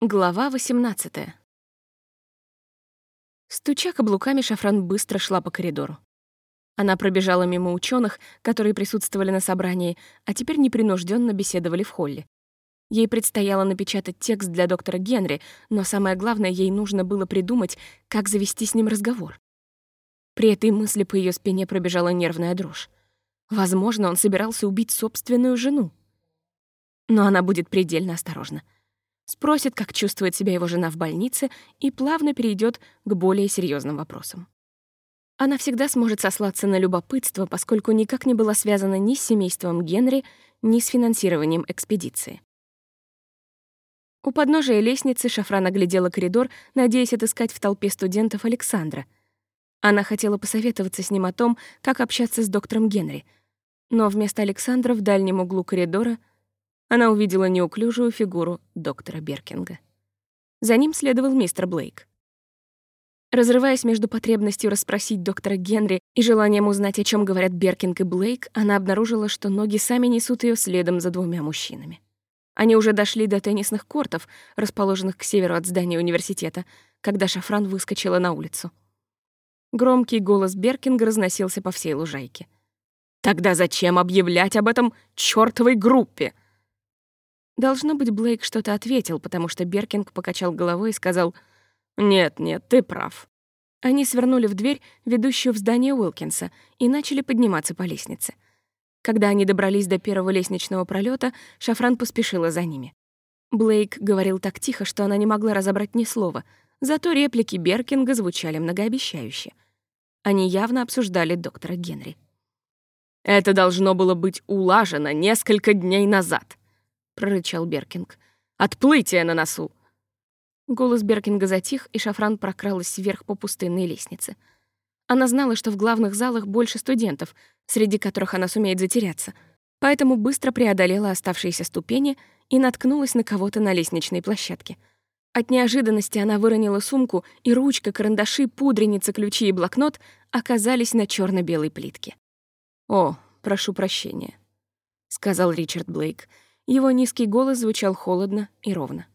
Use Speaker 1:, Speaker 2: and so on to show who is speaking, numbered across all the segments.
Speaker 1: Глава 18. Стуча каблуками, Шафран быстро шла по коридору. Она пробежала мимо ученых, которые присутствовали на собрании, а теперь непринужденно беседовали в холле. Ей предстояло напечатать текст для доктора Генри, но самое главное, ей нужно было придумать, как завести с ним разговор. При этой мысли по ее спине пробежала нервная дрожь. Возможно, он собирался убить собственную жену. Но она будет предельно осторожна спросит, как чувствует себя его жена в больнице, и плавно перейдет к более серьезным вопросам. Она всегда сможет сослаться на любопытство, поскольку никак не была связана ни с семейством Генри, ни с финансированием экспедиции. У подножия лестницы Шафран оглядела коридор, надеясь отыскать в толпе студентов Александра. Она хотела посоветоваться с ним о том, как общаться с доктором Генри. Но вместо Александра в дальнем углу коридора она увидела неуклюжую фигуру доктора Беркинга. За ним следовал мистер Блейк. Разрываясь между потребностью расспросить доктора Генри и желанием узнать, о чем говорят Беркинг и Блейк, она обнаружила, что ноги сами несут ее следом за двумя мужчинами. Они уже дошли до теннисных кортов, расположенных к северу от здания университета, когда Шафран выскочила на улицу. Громкий голос Беркинга разносился по всей лужайке. «Тогда зачем объявлять об этом чёртовой группе?» Должно быть, Блейк что-то ответил, потому что Беркинг покачал головой и сказал «Нет, нет, ты прав». Они свернули в дверь, ведущую в здание Уилкинса, и начали подниматься по лестнице. Когда они добрались до первого лестничного пролета, Шафран поспешила за ними. Блейк говорил так тихо, что она не могла разобрать ни слова, зато реплики Беркинга звучали многообещающе. Они явно обсуждали доктора Генри. «Это должно было быть улажено несколько дней назад», прорычал Беркинг. «Отплытие на носу!» Голос Беркинга затих, и Шафран прокралась вверх по пустынной лестнице. Она знала, что в главных залах больше студентов, среди которых она сумеет затеряться, поэтому быстро преодолела оставшиеся ступени и наткнулась на кого-то на лестничной площадке. От неожиданности она выронила сумку, и ручка, карандаши, пудреница, ключи и блокнот оказались на черно белой плитке. «О, прошу прощения», — сказал Ричард Блейк. Его низкий голос звучал холодно и ровно.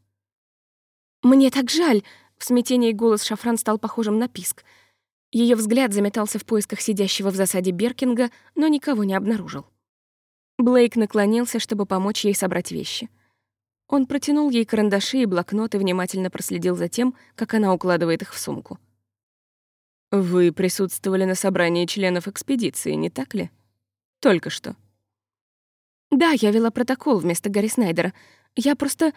Speaker 1: «Мне так жаль!» — в смятении голос Шафран стал похожим на писк. Ее взгляд заметался в поисках сидящего в засаде Беркинга, но никого не обнаружил. Блейк наклонился, чтобы помочь ей собрать вещи. Он протянул ей карандаши и блокнот и внимательно проследил за тем, как она укладывает их в сумку. «Вы присутствовали на собрании членов экспедиции, не так ли? Только что». «Да, я вела протокол вместо Гарри Снайдера. Я просто...»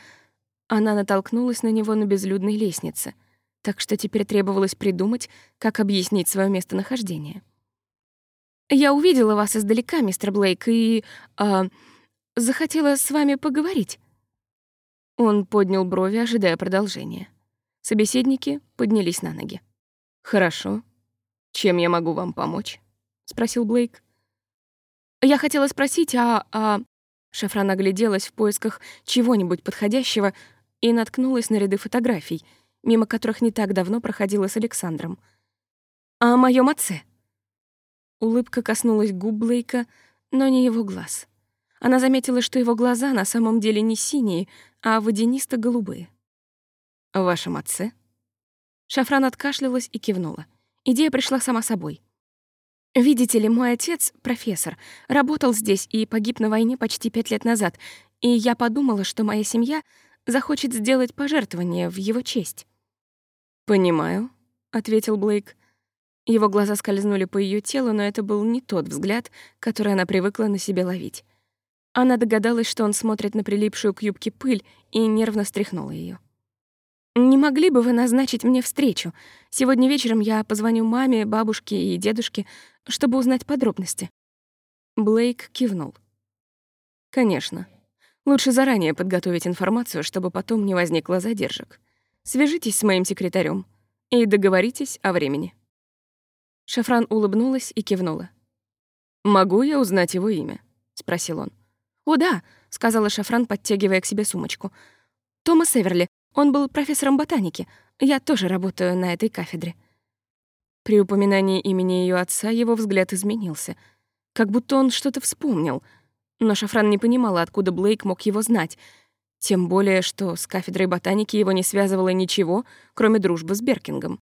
Speaker 1: Она натолкнулась на него на безлюдной лестнице, так что теперь требовалось придумать, как объяснить свое местонахождение. «Я увидела вас издалека, мистер Блейк, и... А, захотела с вами поговорить». Он поднял брови, ожидая продолжения. Собеседники поднялись на ноги. «Хорошо. Чем я могу вам помочь?» — спросил Блейк. Я хотела спросить, а... а... Шафран огляделась в поисках чего-нибудь подходящего и наткнулась на ряды фотографий, мимо которых не так давно проходила с Александром. «А «О моем отце?» Улыбка коснулась губ Блейка, но не его глаз. Она заметила, что его глаза на самом деле не синие, а водянисто-голубые. «О вашем отце?» Шафран откашлялась и кивнула. Идея пришла сама собой. Видите ли, мой отец, профессор, работал здесь и погиб на войне почти пять лет назад, и я подумала, что моя семья захочет сделать пожертвование в его честь. «Понимаю», — ответил Блейк. Его глаза скользнули по ее телу, но это был не тот взгляд, который она привыкла на себе ловить. Она догадалась, что он смотрит на прилипшую к юбке пыль, и нервно стряхнула ее. «Не могли бы вы назначить мне встречу? Сегодня вечером я позвоню маме, бабушке и дедушке, чтобы узнать подробности». Блейк кивнул. «Конечно. Лучше заранее подготовить информацию, чтобы потом не возникло задержек. Свяжитесь с моим секретарем и договоритесь о времени». Шафран улыбнулась и кивнула. «Могу я узнать его имя?» — спросил он. «О, да», — сказала Шафран, подтягивая к себе сумочку. «Томас Эверли, он был профессором ботаники. Я тоже работаю на этой кафедре». При упоминании имени ее отца его взгляд изменился, как будто он что-то вспомнил. Но Шафран не понимала, откуда Блейк мог его знать. Тем более, что с кафедрой ботаники его не связывало ничего, кроме дружбы с Беркингом.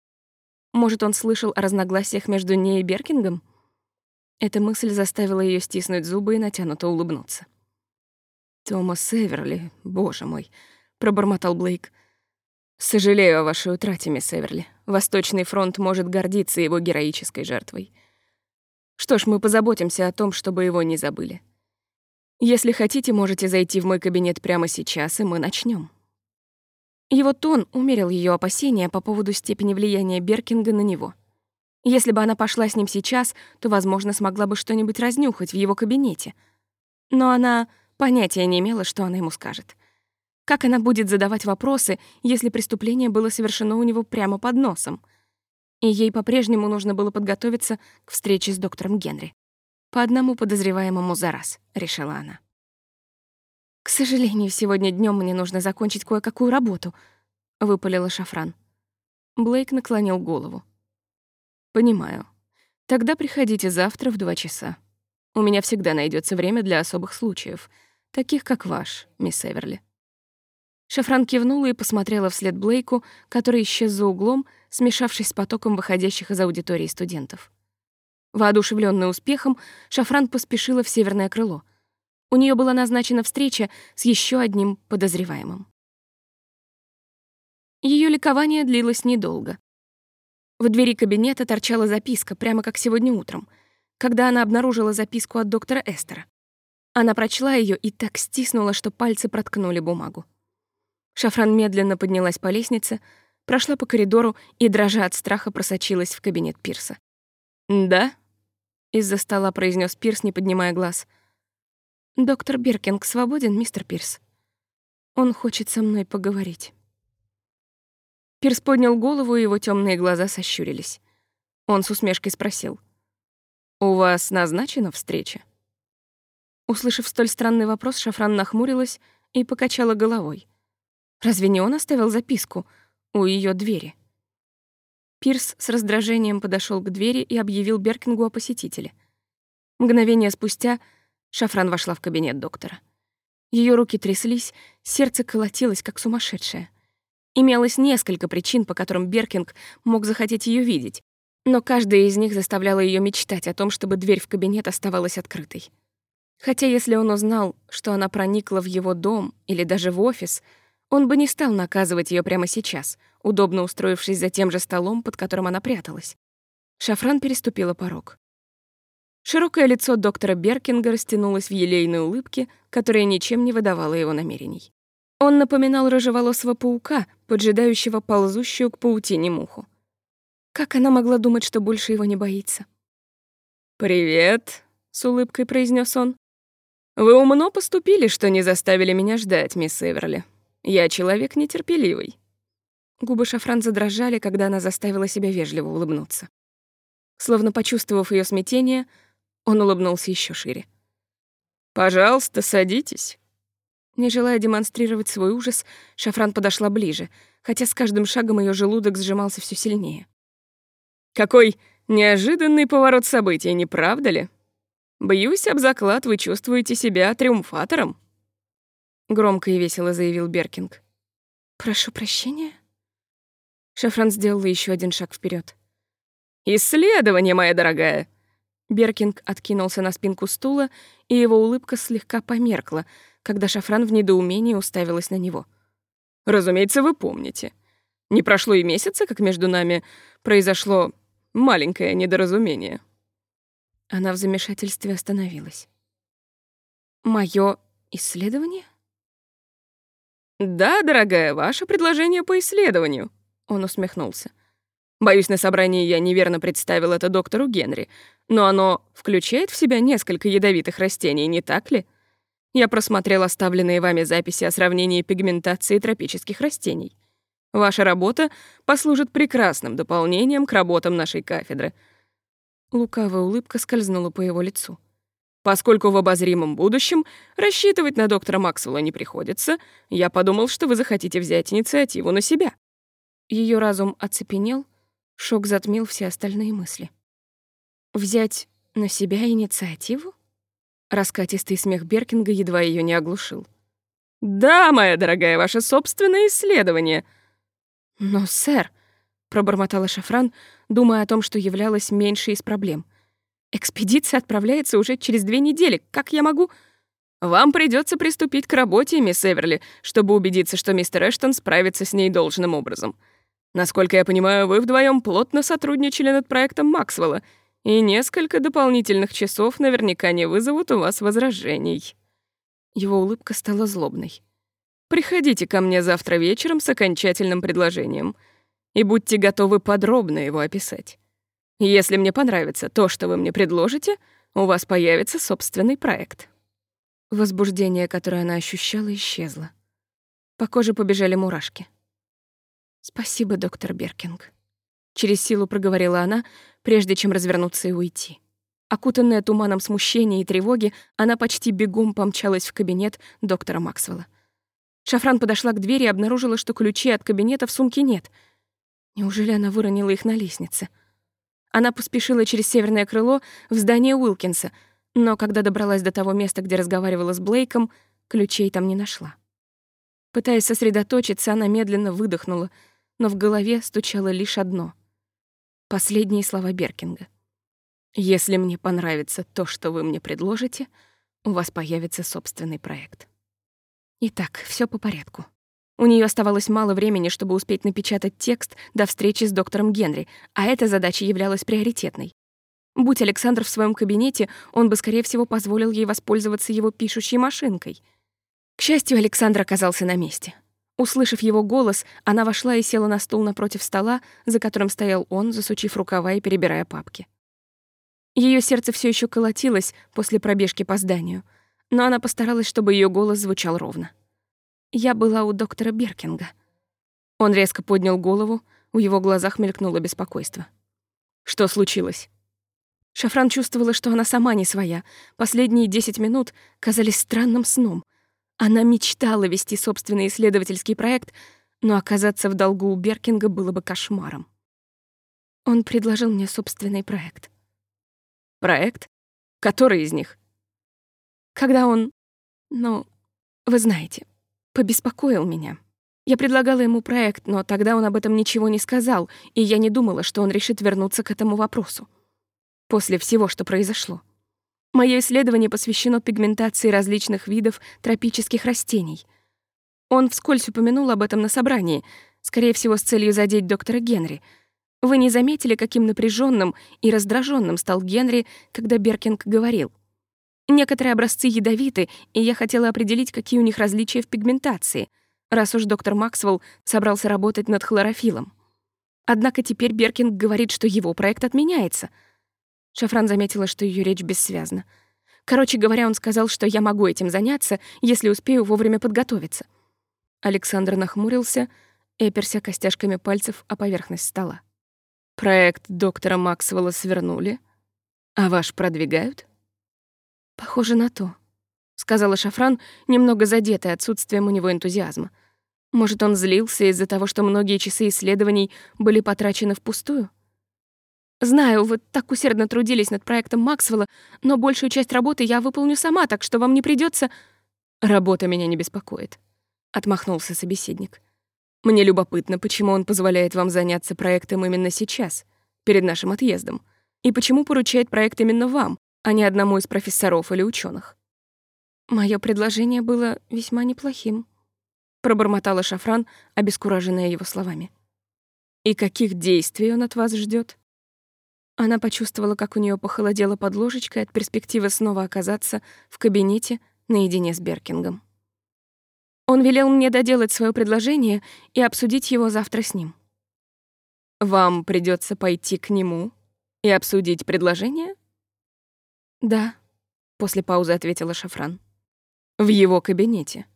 Speaker 1: Может, он слышал о разногласиях между ней и Беркингом? Эта мысль заставила ее стиснуть зубы и натянуто улыбнуться. «Томас Эверли, боже мой», — пробормотал Блейк. «Сожалею о вашей утрате, мисс Эверли. Восточный фронт может гордиться его героической жертвой. Что ж, мы позаботимся о том, чтобы его не забыли. Если хотите, можете зайти в мой кабинет прямо сейчас, и мы начнем. Его тон умерил ее опасения по поводу степени влияния Беркинга на него. Если бы она пошла с ним сейчас, то, возможно, смогла бы что-нибудь разнюхать в его кабинете. Но она понятия не имела, что она ему скажет. Как она будет задавать вопросы, если преступление было совершено у него прямо под носом? И ей по-прежнему нужно было подготовиться к встрече с доктором Генри. По одному подозреваемому за раз, решила она. К сожалению, сегодня днем мне нужно закончить кое-какую работу, выпалила Шафран. Блейк наклонил голову. Понимаю. Тогда приходите завтра в два часа. У меня всегда найдется время для особых случаев, таких как ваш, мисс Эверли. Шафран кивнула и посмотрела вслед Блейку, который исчез за углом, смешавшись с потоком выходящих из аудитории студентов. Воодушевленная успехом, Шафран поспешила в северное крыло. У нее была назначена встреча с еще одним подозреваемым. Ее ликование длилось недолго. В двери кабинета торчала записка, прямо как сегодня утром, когда она обнаружила записку от доктора Эстера. Она прочла ее и так стиснула, что пальцы проткнули бумагу. Шафран медленно поднялась по лестнице, прошла по коридору и, дрожа от страха, просочилась в кабинет Пирса. «Да?» из-за стола произнес Пирс, не поднимая глаз. Доктор Беркинг свободен, мистер Пирс. Он хочет со мной поговорить. Пирс поднял голову, и его темные глаза сощурились. Он с усмешкой спросил: "У вас назначена встреча?" Услышав столь странный вопрос, Шафран нахмурилась и покачала головой. Разве не он оставил записку у ее двери? Пирс с раздражением подошел к двери и объявил Беркингу о посетителе. Мгновение спустя Шафран вошла в кабинет доктора. Ее руки тряслись, сердце колотилось, как сумасшедшее. Имелось несколько причин, по которым Беркинг мог захотеть ее видеть, но каждая из них заставляла ее мечтать о том, чтобы дверь в кабинет оставалась открытой. Хотя если он узнал, что она проникла в его дом или даже в офис, он бы не стал наказывать ее прямо сейчас — удобно устроившись за тем же столом, под которым она пряталась. Шафран переступила порог. Широкое лицо доктора Беркинга растянулось в елейной улыбке, которая ничем не выдавала его намерений. Он напоминал рыжеволосого паука, поджидающего ползущую к паутине муху. Как она могла думать, что больше его не боится? «Привет», — с улыбкой произнес он. «Вы умно поступили, что не заставили меня ждать, мисс Эверли. Я человек нетерпеливый. Губы Шафран задрожали, когда она заставила себя вежливо улыбнуться. Словно почувствовав ее смятение, он улыбнулся еще шире. «Пожалуйста, садитесь». Не желая демонстрировать свой ужас, Шафран подошла ближе, хотя с каждым шагом ее желудок сжимался все сильнее. «Какой неожиданный поворот событий, не правда ли? Бьюсь об заклад, вы чувствуете себя триумфатором?» Громко и весело заявил Беркинг. «Прошу прощения?» Шафран сделала еще один шаг вперед. «Исследование, моя дорогая!» Беркинг откинулся на спинку стула, и его улыбка слегка померкла, когда Шафран в недоумении уставилась на него. «Разумеется, вы помните. Не прошло и месяца, как между нами произошло маленькое недоразумение». Она в замешательстве остановилась. «Моё исследование?» «Да, дорогая, ваше предложение по исследованию», он усмехнулся. Боюсь, на собрании я неверно представил это доктору Генри, но оно включает в себя несколько ядовитых растений, не так ли? Я просмотрел оставленные вами записи о сравнении пигментации тропических растений. Ваша работа послужит прекрасным дополнением к работам нашей кафедры. Лукавая улыбка скользнула по его лицу. Поскольку в обозримом будущем рассчитывать на доктора Максвелла не приходится, я подумал, что вы захотите взять инициативу на себя. Ее разум оцепенел, шок затмил все остальные мысли. Взять на себя инициативу? Раскатистый смех Беркинга едва ее не оглушил.
Speaker 2: «Да, моя дорогая, ваше собственное исследование».
Speaker 1: «Но, сэр», — пробормотала Шафран, думая о том, что являлось меньшей из проблем. «Экспедиция отправляется уже через две недели. Как я могу...»
Speaker 2: «Вам придется приступить к работе, мисс Эверли, чтобы убедиться, что мистер Эштон справится с ней должным образом. Насколько я понимаю, вы вдвоем плотно сотрудничали над проектом Максвелла, и несколько дополнительных часов наверняка не вызовут у вас возражений».
Speaker 1: Его улыбка стала злобной.
Speaker 2: «Приходите ко мне завтра вечером с окончательным предложением, и будьте готовы подробно его описать. Если мне понравится то, что вы мне предложите, у вас появится собственный проект».
Speaker 1: Возбуждение, которое она ощущала, исчезло. По коже побежали мурашки. «Спасибо, доктор Беркинг», — через силу проговорила она, прежде чем развернуться и уйти. Окутанная туманом смущения и тревоги, она почти бегом помчалась в кабинет доктора Максвелла. Шафран подошла к двери и обнаружила, что ключей от кабинета в сумке нет. Неужели она выронила их на лестнице? Она поспешила через северное крыло в здание Уилкинса, но когда добралась до того места, где разговаривала с Блейком, ключей там не нашла. Пытаясь сосредоточиться, она медленно выдохнула, но в голове стучало лишь одно — последние слова Беркинга. Если мне понравится то, что вы мне предложите, у вас появится собственный проект. Итак, все по порядку. У нее оставалось мало времени, чтобы успеть напечатать текст до встречи с доктором Генри, а эта задача являлась приоритетной. Будь Александр в своем кабинете, он бы, скорее всего, позволил ей воспользоваться его пишущей машинкой. К счастью, Александр оказался на месте. Услышав его голос, она вошла и села на стул напротив стола, за которым стоял он, засучив рукава и перебирая папки. Ее сердце все еще колотилось после пробежки по зданию, но она постаралась, чтобы ее голос звучал ровно. Я была у доктора Беркинга. Он резко поднял голову, у его глазах мелькнуло беспокойство. Что случилось? Шафран чувствовала, что она сама не своя. Последние десять минут казались странным сном. Она мечтала вести собственный исследовательский проект, но оказаться в долгу у Беркинга было бы кошмаром. Он предложил мне собственный проект.
Speaker 2: Проект? Который из них?
Speaker 1: Когда он, ну, вы знаете, побеспокоил меня. Я предлагала ему проект, но тогда он об этом ничего не сказал, и я не думала, что он решит вернуться к этому вопросу. После всего, что произошло. Моё исследование посвящено пигментации различных видов тропических растений. Он вскользь упомянул об этом на собрании, скорее всего, с целью задеть доктора Генри — вы не заметили, каким напряженным и раздраженным стал Генри, когда Беркинг говорил? Некоторые образцы ядовиты, и я хотела определить, какие у них различия в пигментации, раз уж доктор Максвелл собрался работать над хлорофилом. Однако теперь Беркинг говорит, что его проект отменяется. Шафран заметила, что ее речь бессвязна. Короче говоря, он сказал, что я могу этим заняться, если успею вовремя подготовиться. Александр нахмурился и оперся костяшками пальцев о поверхность стола. Проект доктора Максвелла свернули, а ваш продвигают? Похоже на то, сказала Шафран, немного задетая отсутствием у него энтузиазма. Может, он злился из-за того, что многие часы исследований были потрачены впустую? Знаю, вы так усердно трудились над проектом Максвелла, но большую часть работы я выполню сама, так что вам не придется. Работа меня не беспокоит, отмахнулся собеседник. Мне любопытно, почему он позволяет вам заняться проектом именно сейчас, перед нашим отъездом, и почему поручает проект именно вам, а не одному из профессоров или ученых. Мое предложение было весьма неплохим, пробормотала Шафран, обескураженная его словами. И каких действий он от вас ждет? Она почувствовала, как у нее похолодело под ложечкой от перспективы снова оказаться в кабинете наедине с Беркингом. Он велел мне доделать свое предложение и обсудить его завтра с ним. Вам придется пойти к нему и обсудить предложение? Да, после паузы ответила Шафран. В его кабинете.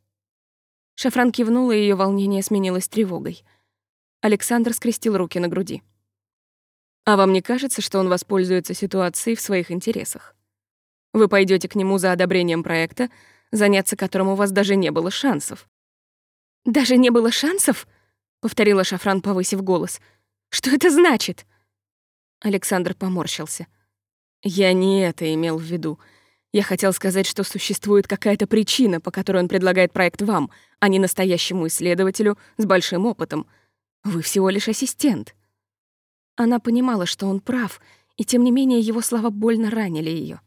Speaker 1: Шафран кивнула, и ее волнение сменилось тревогой. Александр скрестил руки на груди. А вам не кажется, что он воспользуется ситуацией в своих интересах? Вы пойдете к нему за одобрением проекта, заняться которым у вас даже не было шансов. «Даже не было шансов?» — повторила Шафран, повысив голос. «Что это значит?» Александр поморщился. «Я не это имел в виду.
Speaker 2: Я хотел сказать, что существует какая-то причина, по которой он предлагает проект вам, а не настоящему исследователю с большим опытом. Вы всего лишь ассистент.
Speaker 1: Она понимала, что он прав, и тем не менее его слова больно ранили ее.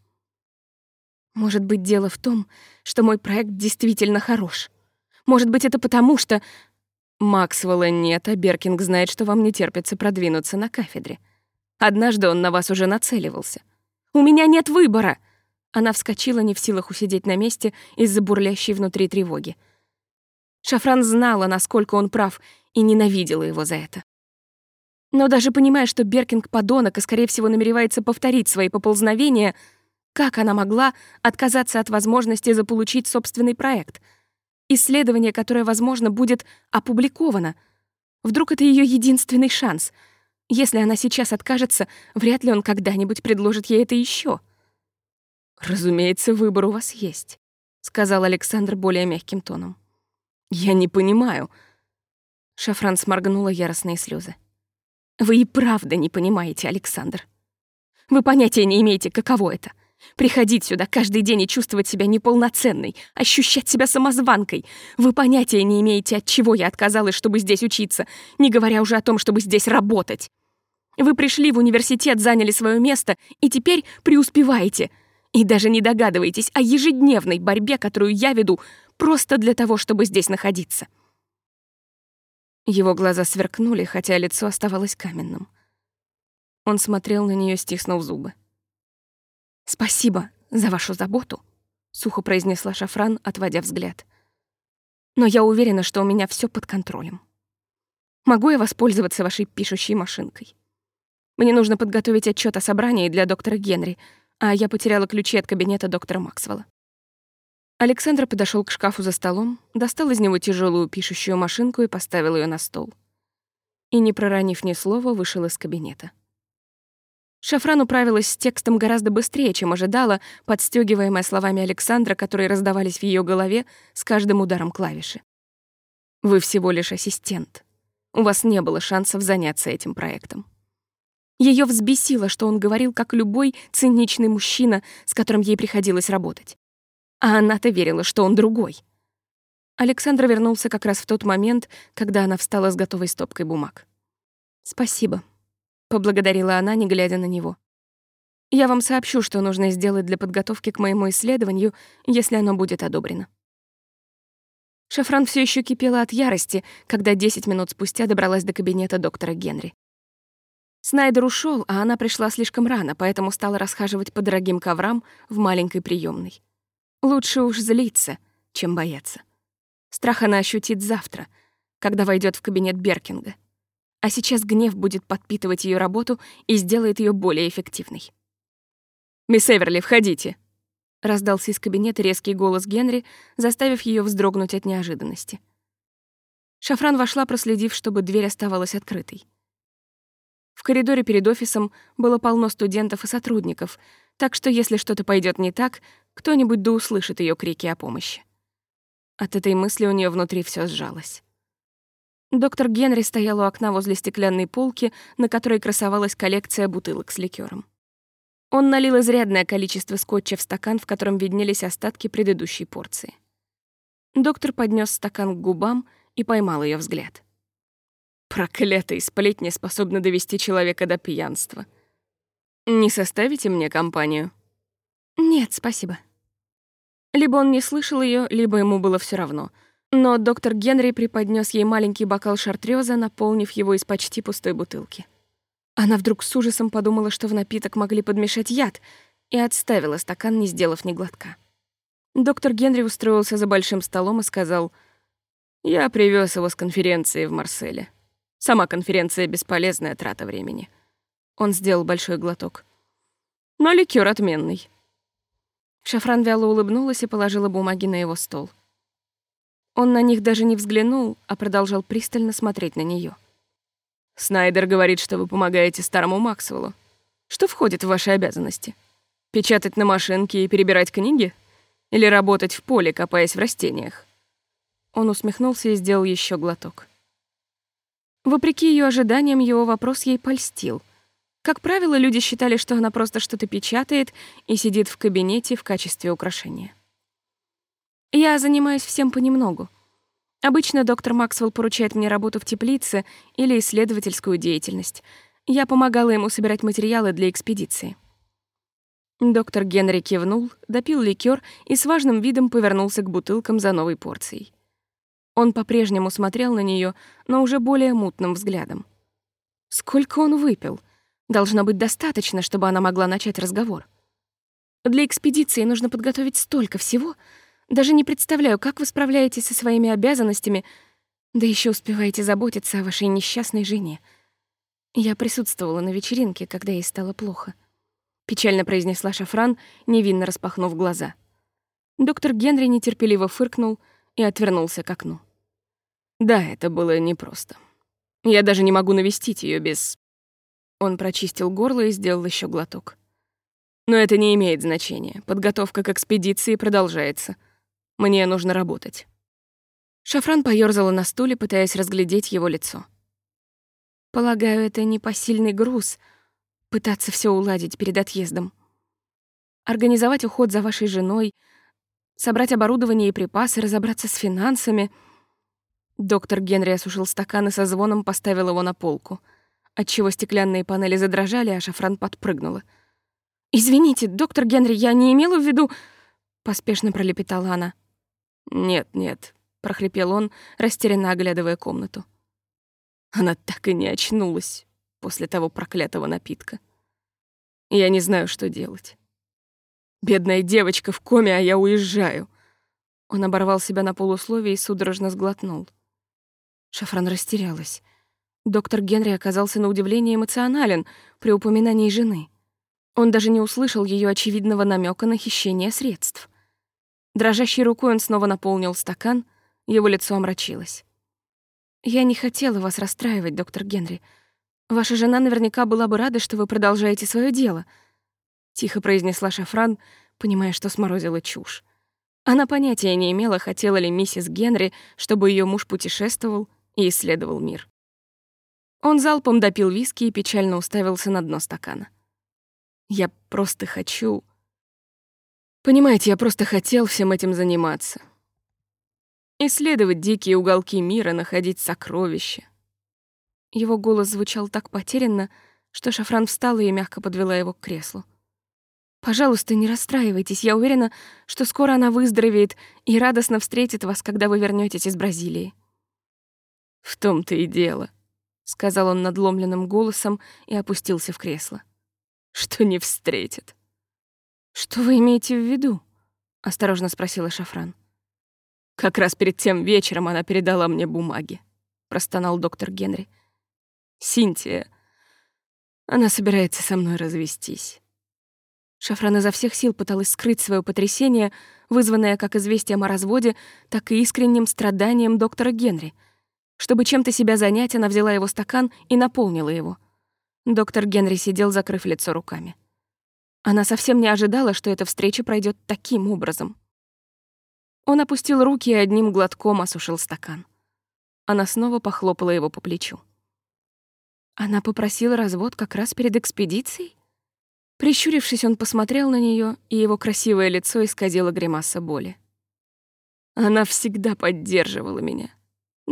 Speaker 1: Может быть, дело в том, что мой проект действительно хорош. Может быть, это потому, что...
Speaker 2: Максвелла нет, а Беркинг знает, что вам не терпится продвинуться на кафедре. Однажды он на вас уже нацеливался.
Speaker 1: «У меня нет выбора!» Она вскочила, не в силах усидеть на месте из-за бурлящей внутри тревоги. Шафран знала, насколько он прав, и ненавидела его за это. Но даже понимая, что Беркинг подонок и, скорее всего, намеревается повторить свои поползновения, как она могла отказаться от возможности заполучить собственный проект? Исследование, которое, возможно, будет опубликовано. Вдруг это ее единственный шанс. Если она сейчас откажется, вряд ли он когда-нибудь предложит ей это еще.
Speaker 2: «Разумеется, выбор у вас есть», — сказал Александр более мягким тоном. «Я не понимаю».
Speaker 1: Шафран сморгнула яростные слезы. Вы и правда не понимаете, Александр. Вы понятия не имеете, каково это. Приходить сюда каждый день и чувствовать себя неполноценной, ощущать себя самозванкой. Вы понятия не имеете, от чего я отказалась, чтобы здесь учиться, не говоря уже о том, чтобы здесь работать. Вы пришли в университет, заняли свое место и теперь преуспеваете. И даже не догадываетесь о ежедневной борьбе, которую я веду просто для того, чтобы здесь находиться. Его глаза сверкнули, хотя лицо оставалось каменным. Он смотрел на нее, стиснув зубы. «Спасибо за вашу заботу», — сухо произнесла Шафран, отводя взгляд. «Но я уверена, что у меня все под контролем. Могу я воспользоваться вашей пишущей машинкой? Мне нужно подготовить отчет о собрании для доктора Генри, а я потеряла ключи от кабинета доктора Максвелла. Александр подошел к шкафу за столом, достал из него тяжелую пишущую машинку и поставил ее на стол. И, не проронив ни слова, вышел из кабинета. Шафран управилась с текстом гораздо быстрее, чем ожидала, подстегиваемая словами Александра, которые раздавались в ее голове с каждым ударом клавиши. «Вы всего лишь ассистент. У вас не было шансов заняться этим проектом». Ее взбесило, что он говорил, как любой циничный мужчина, с которым ей приходилось работать. А она-то верила, что он другой. Александр вернулся как раз в тот момент, когда она встала с готовой стопкой бумаг. «Спасибо», — поблагодарила она, не глядя на него. «Я вам сообщу, что нужно сделать для подготовки к моему исследованию, если оно будет одобрено». Шафран все еще кипела от ярости, когда 10 минут спустя добралась до кабинета доктора Генри. Снайдер ушел, а она пришла слишком рано, поэтому стала расхаживать по дорогим коврам в маленькой приемной. Лучше уж злиться, чем бояться. Страх она ощутит завтра, когда войдет в кабинет Беркинга. А сейчас гнев будет подпитывать ее работу и сделает ее более эффективной.
Speaker 2: «Мисс Эверли, входите!»
Speaker 1: Раздался из кабинета резкий голос Генри, заставив ее вздрогнуть от неожиданности. Шафран вошла, проследив, чтобы дверь оставалась открытой. В коридоре перед офисом было полно студентов и сотрудников, так что если что-то пойдет не так, кто-нибудь да услышит ее крики о помощи. От этой мысли у нее внутри все сжалось. Доктор Генри стоял у окна возле стеклянной полки, на которой красовалась коллекция бутылок с ликером. Он налил изрядное количество скотча в стакан, в котором виднелись остатки предыдущей порции. Доктор поднес стакан к губам и поймал ее взгляд.
Speaker 2: Проклятые сплетни способны довести человека до пьянства. Не составите мне компанию?
Speaker 1: Нет, спасибо. Либо он не слышал ее, либо ему было все равно. Но доктор Генри преподнес ей маленький бокал шартреза, наполнив его из почти пустой бутылки. Она вдруг с ужасом подумала, что в напиток могли подмешать яд, и отставила стакан, не сделав ни глотка. Доктор Генри устроился за большим столом и сказал,
Speaker 2: «Я привез его с конференции в Марселе. Сама конференция — бесполезная трата времени».
Speaker 1: Он сделал большой глоток.
Speaker 2: «Но ликер отменный.
Speaker 1: Шафран вяло улыбнулась и положила бумаги на его стол. Он на них даже не взглянул, а продолжал пристально смотреть на нее.
Speaker 2: «Снайдер говорит, что вы помогаете старому Максвеллу. Что входит в ваши обязанности? Печатать на машинке и перебирать книги? Или работать в поле, копаясь в растениях?»
Speaker 1: Он усмехнулся и сделал еще глоток. Вопреки ее ожиданиям, его вопрос ей польстил. Как правило, люди считали, что она просто что-то печатает и сидит в кабинете в качестве украшения. Я занимаюсь всем понемногу. Обычно доктор Максвелл поручает мне работу в теплице или исследовательскую деятельность. Я помогала ему собирать материалы для экспедиции. Доктор Генри кивнул, допил ликер и с важным видом повернулся к бутылкам за новой порцией. Он по-прежнему смотрел на нее, но уже более мутным взглядом. Сколько он выпил? Должно быть достаточно, чтобы она могла начать разговор. Для экспедиции нужно подготовить столько всего. Даже не представляю, как вы справляетесь со своими обязанностями, да еще успеваете заботиться о вашей несчастной жене. Я присутствовала на вечеринке, когда ей стало плохо. Печально произнесла Шафран, невинно распахнув глаза. Доктор Генри нетерпеливо фыркнул и отвернулся к окну. Да, это было непросто. Я даже не могу навестить ее без... Он прочистил горло и сделал еще глоток. Но это не имеет значения. Подготовка к экспедиции продолжается. Мне нужно работать. Шафран поёрзала на стуле, пытаясь разглядеть его лицо. Полагаю, это непосильный груз — пытаться все уладить перед отъездом. Организовать уход за вашей женой, собрать оборудование и припасы, разобраться с финансами — Доктор Генри осушил стакан и со звоном поставил его на полку, отчего стеклянные панели задрожали, а шафран подпрыгнула. «Извините, доктор Генри, я не имела в виду...» — поспешно пролепетала она. «Нет, нет», — прохрипел он, растерянно оглядывая комнату. Она так и не очнулась после того проклятого напитка. Я не знаю, что делать. Бедная девочка в коме, а я уезжаю. Он оборвал себя на полусловие и судорожно сглотнул. Шафран растерялась. Доктор Генри оказался на удивление эмоционален при упоминании жены. Он даже не услышал ее очевидного намека на хищение средств. Дрожащей рукой он снова наполнил стакан, его лицо омрачилось. «Я не хотела вас расстраивать, доктор Генри. Ваша жена наверняка была бы рада, что вы продолжаете свое дело», — тихо произнесла Шафран, понимая, что сморозила чушь. Она понятия не имела, хотела ли миссис Генри, чтобы ее муж путешествовал и исследовал мир. Он залпом допил виски и печально уставился на дно стакана. «Я просто хочу...» «Понимаете, я просто хотел всем этим заниматься. Исследовать дикие уголки мира, находить сокровища». Его голос звучал так потерянно, что Шафран встала и мягко подвела его к креслу. «Пожалуйста, не расстраивайтесь. Я уверена, что скоро она выздоровеет и радостно встретит вас, когда вы вернётесь из Бразилии». «В том-то и дело», — сказал он надломленным голосом и опустился в кресло. «Что не встретит». «Что вы имеете в виду?» — осторожно спросила Шафран. «Как раз перед тем вечером она передала мне бумаги», — простонал доктор Генри. «Синтия, она собирается со мной развестись». Шафран изо всех сил пыталась скрыть свое потрясение, вызванное как известием о разводе, так и искренним страданием доктора Генри — чтобы чем-то себя занять, она взяла его стакан и наполнила его. Доктор Генри сидел, закрыв лицо руками. Она совсем не ожидала, что эта встреча пройдет таким образом. Он опустил руки и одним глотком осушил стакан. Она снова похлопала его по плечу. Она попросила развод как раз перед экспедицией? Прищурившись, он посмотрел на нее, и его красивое лицо исказило гримаса боли. Она всегда поддерживала меня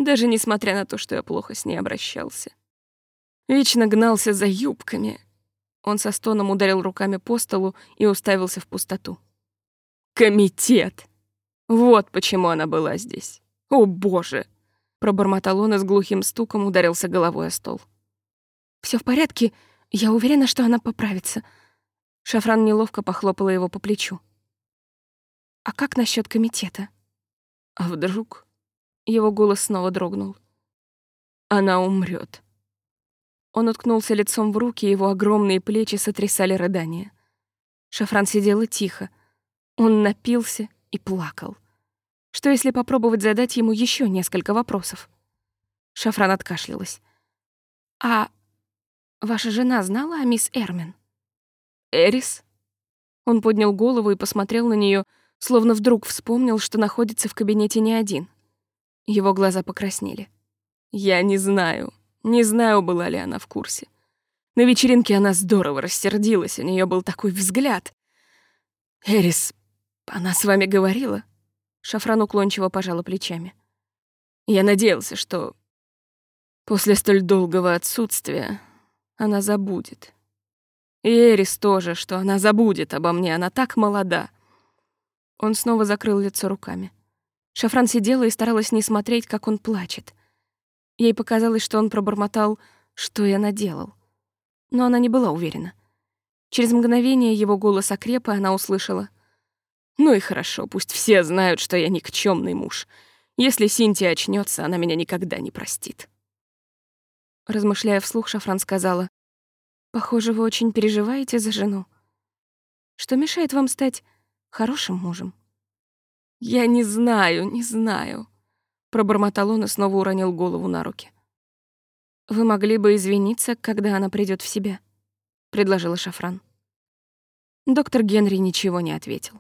Speaker 1: даже несмотря на то, что я плохо с ней обращался. Вечно гнался за юбками. Он со стоном ударил руками по столу и уставился в пустоту. «Комитет! Вот почему она была здесь. О, боже!» Пробормотал он и с глухим стуком ударился головой о стол. Все в порядке, я уверена, что она поправится». Шафран неловко похлопала его по плечу. «А как насчет комитета?» «А вдруг?» Его голос снова дрогнул. Она умрет. Он уткнулся лицом в руки, его огромные плечи сотрясали рыдания. Шафран сидела тихо. Он напился и плакал. Что если попробовать задать ему еще несколько вопросов? Шафран откашлялась. «А ваша жена знала о мисс Эрмин?» «Эрис?» Он поднял голову и посмотрел на нее, словно вдруг вспомнил, что находится в кабинете не один. Его глаза покраснели. Я не знаю, не знаю, была ли она в курсе.
Speaker 2: На вечеринке она здорово рассердилась, у нее был такой взгляд. «Эрис, она с вами говорила?» Шафран уклончиво пожала плечами. «Я надеялся, что после столь долгого отсутствия она забудет. И Эрис тоже, что она забудет обо мне, она так молода». Он снова закрыл лицо руками. Шафран сидела и старалась не смотреть, как он плачет. Ей показалось, что он пробормотал, что я наделал. Но она не была уверена. Через мгновение его голос окреп, и она услышала. «Ну и хорошо, пусть все знают, что я никчемный муж. Если Синтия очнется, она меня никогда не простит». Размышляя вслух, Шафран сказала, «Похоже, вы очень переживаете за жену. Что мешает вам стать хорошим мужем?» «Я не знаю, не знаю», Пробормотал он и снова уронил голову на руки. «Вы могли бы извиниться, когда она придет в себя», — предложила Шафран. Доктор Генри ничего не ответил.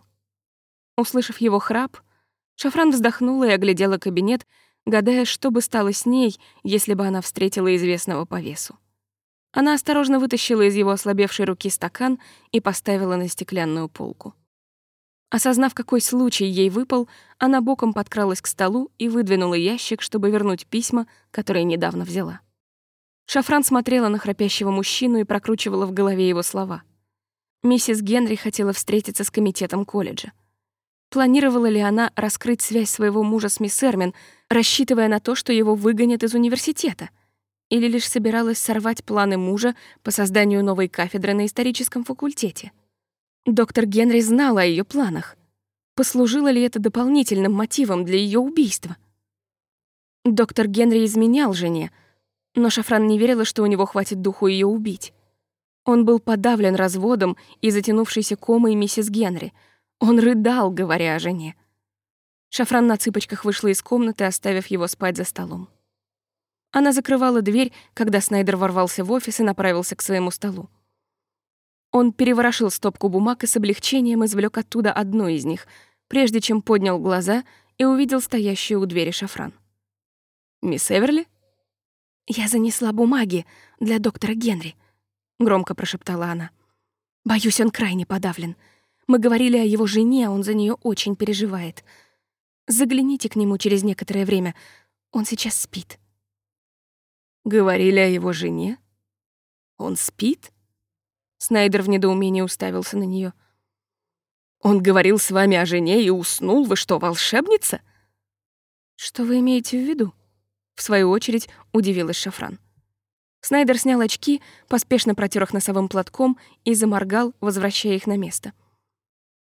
Speaker 2: Услышав его храп, Шафран вздохнула и оглядела кабинет, гадая, что бы стало с ней, если бы она встретила известного по весу. Она осторожно вытащила из его ослабевшей руки стакан и поставила на стеклянную полку. Осознав, какой случай ей выпал, она боком подкралась к столу и выдвинула ящик, чтобы вернуть письма, которые недавно взяла. Шафран смотрела на храпящего мужчину и прокручивала в голове его слова. Миссис Генри хотела встретиться с комитетом колледжа. Планировала ли она раскрыть связь своего мужа с мисс Эрмин, рассчитывая на то, что его выгонят из университета? Или лишь собиралась сорвать планы мужа по созданию новой кафедры на историческом факультете? Доктор Генри знал о ее планах. Послужило ли это дополнительным мотивом для ее убийства? Доктор Генри изменял жене, но Шафран не верила, что у него хватит духу ее убить. Он был подавлен разводом и затянувшейся комой миссис Генри. Он рыдал, говоря о жене. Шафран на цыпочках вышла из комнаты, оставив его спать за столом. Она закрывала дверь, когда Снайдер ворвался в офис и направился к своему столу. Он переворошил стопку бумаг и с облегчением извлек оттуда одну из них, прежде чем поднял глаза и увидел стоящую у двери шафран. «Мисс Эверли?» «Я занесла бумаги для доктора Генри», — громко прошептала она. «Боюсь, он крайне подавлен. Мы говорили о его жене, он за нее очень переживает. Загляните к нему через некоторое время. Он сейчас спит». «Говорили о его жене? Он спит?» Снайдер в недоумении уставился на нее. «Он говорил с вами о жене и уснул? Вы что, волшебница?»
Speaker 1: «Что вы имеете в виду?» В свою очередь удивилась Шафран. Снайдер снял очки, поспешно протер их носовым платком и заморгал, возвращая их на место.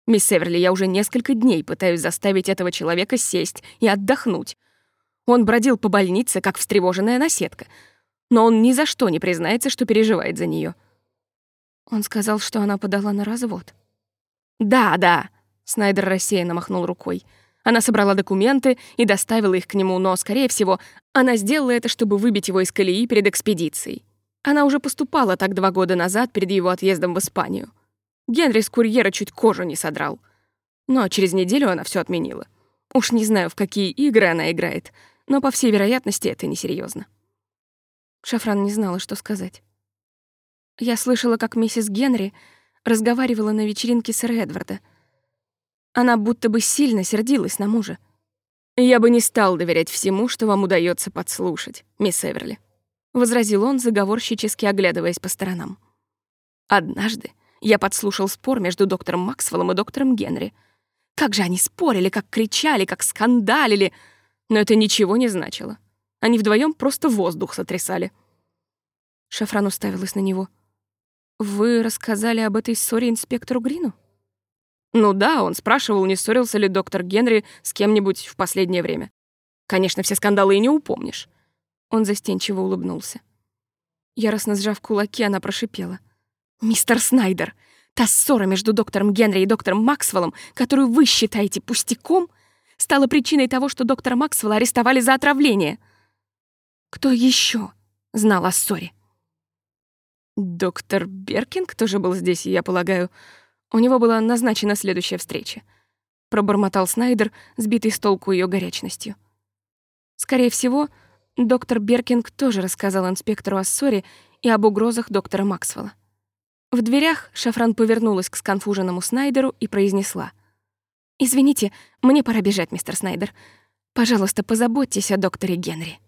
Speaker 2: «Мисс Эверли, я уже несколько дней пытаюсь заставить этого человека сесть и отдохнуть. Он бродил по больнице, как встревоженная наседка, но он ни за что не признается, что переживает за нее.
Speaker 1: Он сказал, что она подала на развод.
Speaker 2: «Да, да», — Снайдер рассеянно махнул рукой. Она собрала документы и доставила их к нему, но, скорее всего, она сделала это, чтобы выбить его из колеи перед экспедицией. Она уже поступала так два года назад перед его отъездом в Испанию. Генри с курьера чуть кожу не содрал. Но через неделю она все отменила. Уж не знаю, в какие игры она играет, но, по всей вероятности, это несерьезно.
Speaker 1: Шафран не знала, что сказать. Я слышала, как миссис Генри разговаривала на вечеринке сэра Эдварда. Она будто бы сильно сердилась на мужа.
Speaker 2: «Я бы не стал доверять всему, что вам удается подслушать, мисс Эверли», — возразил он, заговорщически оглядываясь по сторонам. «Однажды я подслушал спор между доктором Максвеллом и доктором Генри. Как же они спорили, как кричали, как скандалили, но это ничего не значило. Они вдвоем просто воздух сотрясали».
Speaker 1: Шафран уставилась на него. «Вы рассказали об этой ссоре инспектору Грину?»
Speaker 2: «Ну да, он спрашивал, не ссорился ли доктор Генри с кем-нибудь в последнее время. Конечно, все скандалы и не упомнишь».
Speaker 1: Он застенчиво улыбнулся. Яростно сжав кулаки, она прошипела. «Мистер Снайдер, та ссора между доктором Генри и доктором Максвеллом, которую вы считаете пустяком, стала причиной того, что доктора Максвелла арестовали за отравление. Кто еще знал о ссоре?»
Speaker 2: Доктор Беркинг тоже был здесь, я полагаю. У него была назначена следующая встреча. Пробормотал Снайдер, сбитый с толку ее горячностью.
Speaker 1: Скорее всего, доктор Беркинг тоже рассказал инспектору о ссоре и об угрозах доктора Максвелла. В дверях Шафран повернулась к сконфуженному Снайдеру и произнесла. «Извините, мне пора бежать, мистер Снайдер. Пожалуйста, позаботьтесь о докторе Генри».